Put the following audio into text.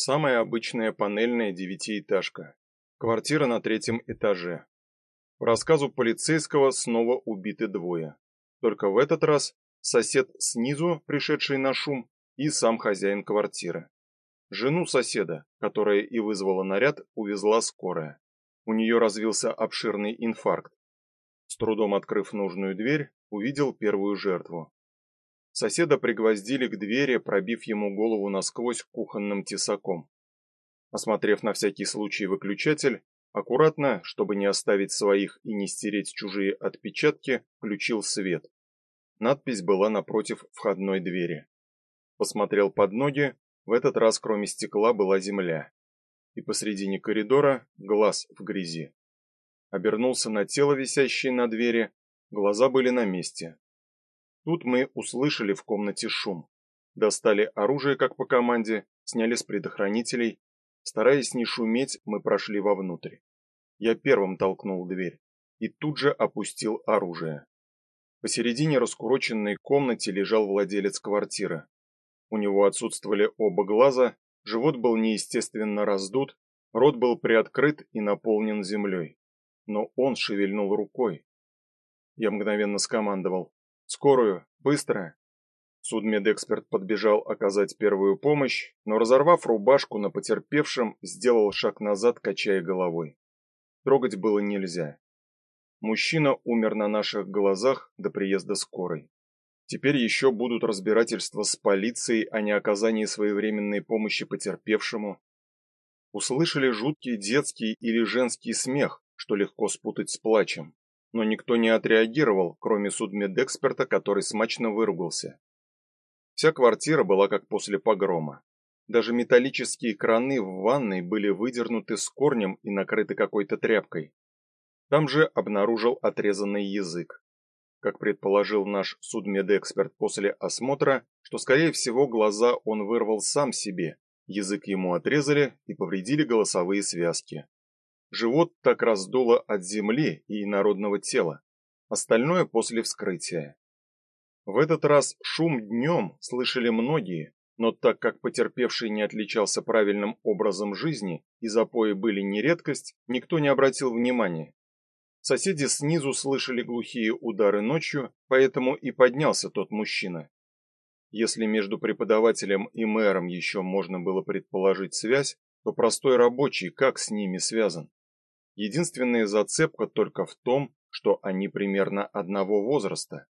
Самая обычная панельная девятиэтажка. Квартира на третьем этаже. По рассказу полицейского снова убиты двое. Только в этот раз сосед снизу, пришедший на шум, и сам хозяин квартиры. Жену соседа, которая и вызвала наряд, увезла скорая. У нее развился обширный инфаркт. С трудом открыв нужную дверь, увидел первую жертву. Соседа пригвоздили к двери, пробив ему голову насквозь кухонным тесаком. Осмотрев на всякий случай выключатель, аккуратно, чтобы не оставить своих и не стереть чужие отпечатки, включил свет. Надпись была напротив входной двери. Посмотрел под ноги, в этот раз кроме стекла была земля. И посредине коридора глаз в грязи. Обернулся на тело, висящее на двери, глаза были на месте. Тут мы услышали в комнате шум. Достали оружие, как по команде, сняли с предохранителей. Стараясь не шуметь, мы прошли вовнутрь. Я первым толкнул дверь и тут же опустил оружие. Посередине раскуроченной комнате лежал владелец квартиры. У него отсутствовали оба глаза, живот был неестественно раздут, рот был приоткрыт и наполнен землей. Но он шевельнул рукой. Я мгновенно скомандовал: Скорую, быстро. Судмедэксперт подбежал оказать первую помощь, но разорвав рубашку на потерпевшем, сделал шаг назад, качая головой. Трогать было нельзя. Мужчина умер на наших глазах до приезда скорой. Теперь еще будут разбирательства с полицией о неоказании своевременной помощи потерпевшему. Услышали жуткий детский или женский смех, что легко спутать с плачем но никто не отреагировал, кроме судмедэксперта, который смачно выругался. Вся квартира была как после погрома. Даже металлические краны в ванной были выдернуты с корнем и накрыты какой-то тряпкой. Там же обнаружил отрезанный язык. Как предположил наш судмедэксперт после осмотра, что скорее всего глаза он вырвал сам себе. Язык ему отрезали и повредили голосовые связки. Живот так раздуло от земли и инородного тела. Остальное после вскрытия. В этот раз шум днем слышали многие, но так как потерпевший не отличался правильным образом жизни и запои были не редкость, никто не обратил внимания. Соседи снизу слышали глухие удары ночью, поэтому и поднялся тот мужчина. Если между преподавателем и мэром еще можно было предположить связь, то простой рабочий как с ними связан? Единственная зацепка только в том, что они примерно одного возраста.